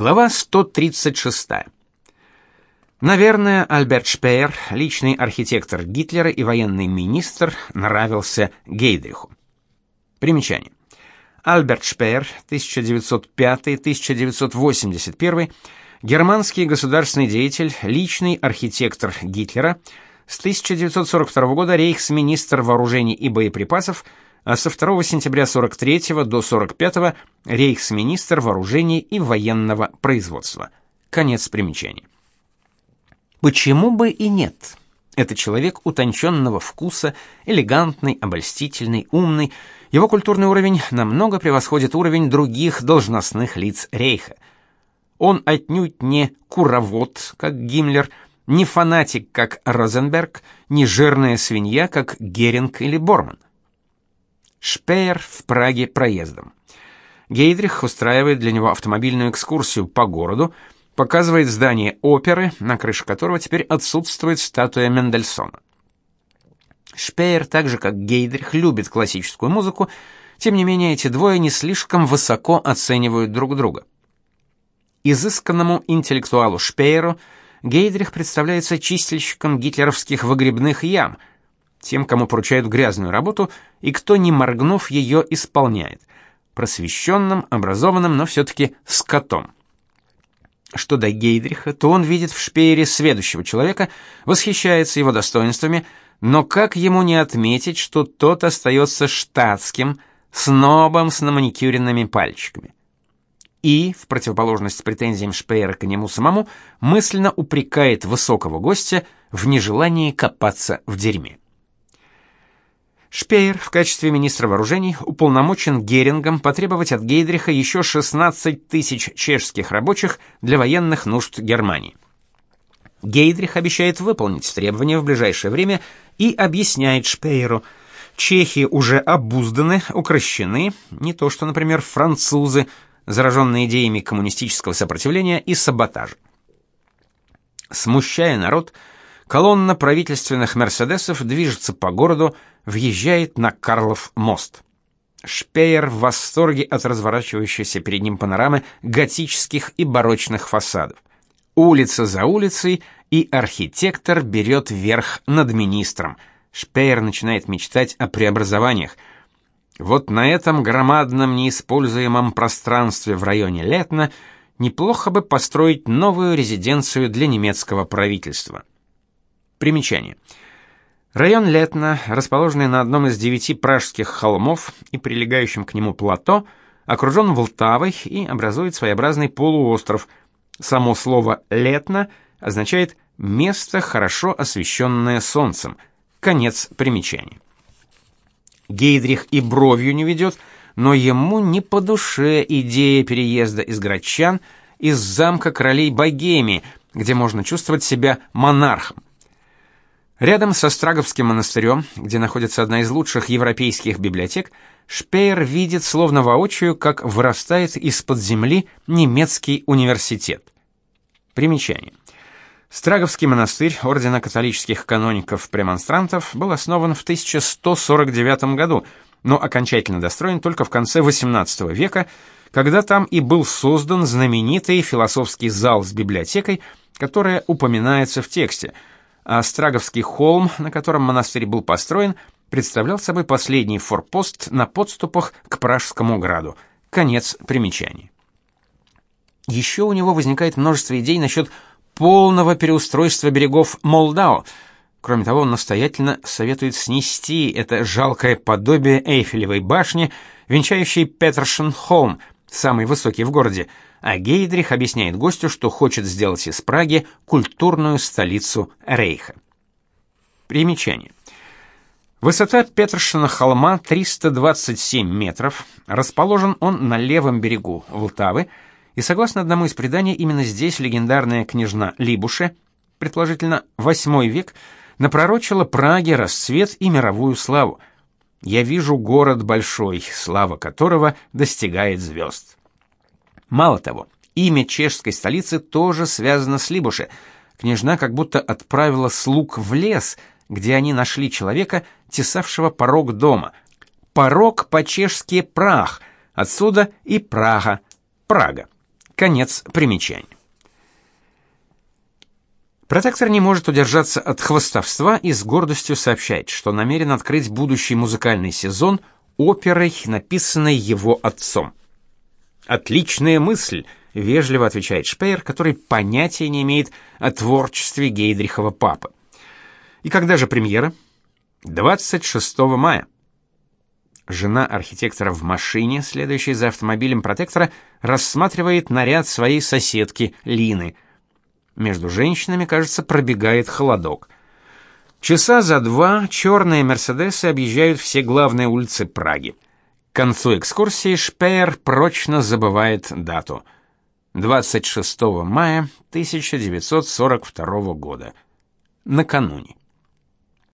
Глава 136. Наверное, Альберт Шпеер, личный архитектор Гитлера и военный министр, нравился Гейдриху. Примечание. Альберт Шпеер, 1905-1981, германский государственный деятель, личный архитектор Гитлера, с 1942 года рейхсминистр вооружений и боеприпасов, а со 2 сентября 43 до 45 рейхсминистр вооружений и военного производства. Конец примечания. Почему бы и нет? Это человек утонченного вкуса, элегантный, обольстительный, умный. Его культурный уровень намного превосходит уровень других должностных лиц Рейха. Он отнюдь не куровод, как Гиммлер, не фанатик, как Розенберг, не жирная свинья, как Геринг или Борман. Шпеер в Праге проездом. Гейдрих устраивает для него автомобильную экскурсию по городу, показывает здание оперы, на крыше которого теперь отсутствует статуя Мендельсона. Шпеер, так же как Гейдрих, любит классическую музыку, тем не менее эти двое не слишком высоко оценивают друг друга. Изысканному интеллектуалу Шпееру – Гейдрих представляется чистильщиком гитлеровских выгребных ям, тем, кому поручают грязную работу и кто, не моргнув, ее исполняет, просвещенным, образованным, но все-таки скотом. Что до Гейдриха, то он видит в Шпеере следующего человека, восхищается его достоинствами, но как ему не отметить, что тот остается штатским, снобом с наманикюренными пальчиками? и, в противоположность претензиям Шпеера к нему самому, мысленно упрекает высокого гостя в нежелании копаться в дерьме. Шпеер в качестве министра вооружений уполномочен Герингом потребовать от Гейдриха еще 16 тысяч чешских рабочих для военных нужд Германии. Гейдрих обещает выполнить требования в ближайшее время и объясняет Шпееру, чехи уже обузданы, укращены, не то что, например, французы, зараженные идеями коммунистического сопротивления и саботажа. Смущая народ, колонна правительственных «Мерседесов» движется по городу, въезжает на Карлов мост. Шпеер в восторге от разворачивающейся перед ним панорамы готических и барочных фасадов. Улица за улицей, и архитектор берет верх над министром. Шпеер начинает мечтать о преобразованиях – вот на этом громадном неиспользуемом пространстве в районе Летна неплохо бы построить новую резиденцию для немецкого правительства. Примечание. Район Летна, расположенный на одном из девяти пражских холмов и прилегающем к нему плато, окружен Волтавой и образует своеобразный полуостров. Само слово «летно» означает «место, хорошо освещенное солнцем». Конец примечания. Гейдрих и бровью не ведет, но ему не по душе идея переезда из Грачан из замка королей Богемии, где можно чувствовать себя монархом. Рядом со Страговским монастырем, где находится одна из лучших европейских библиотек, Шпеер видит словно воочию, как вырастает из-под земли немецкий университет. Примечание. Страговский монастырь ордена католических каноников-премонстрантов был основан в 1149 году, но окончательно достроен только в конце XVIII века, когда там и был создан знаменитый философский зал с библиотекой, которая упоминается в тексте. А Страговский холм, на котором монастырь был построен, представлял собой последний форпост на подступах к Пражскому граду. Конец примечаний. Еще у него возникает множество идей насчет полного переустройства берегов Молдау. Кроме того, он настоятельно советует снести это жалкое подобие Эйфелевой башни, венчающей Петершенхолм, самый высокий в городе, а Гейдрих объясняет гостю, что хочет сделать из Праги культурную столицу Рейха. Примечание. Высота Петершина холма 327 метров, расположен он на левом берегу Волтавы, и согласно одному из преданий, именно здесь легендарная княжна Либуше, предположительно VIII век, напророчила Праге расцвет и мировую славу. Я вижу город большой, слава которого достигает звезд. Мало того, имя чешской столицы тоже связано с Либуше. Княжна как будто отправила слуг в лес, где они нашли человека, тесавшего порог дома. Порог по-чешски прах, отсюда и Прага, Прага. Конец примечания. Протектор не может удержаться от хвастовства и с гордостью сообщает, что намерен открыть будущий музыкальный сезон оперой, написанной его отцом. Отличная мысль, вежливо отвечает Шпеер, который понятия не имеет о творчестве Гейдрихова папы. И когда же премьера? 26 мая. Жена архитектора в машине, следующей за автомобилем протектора, рассматривает наряд своей соседки Лины. Между женщинами, кажется, пробегает холодок. Часа за два черные Мерседесы объезжают все главные улицы Праги. К концу экскурсии Шпеер прочно забывает дату. 26 мая 1942 года. Накануне.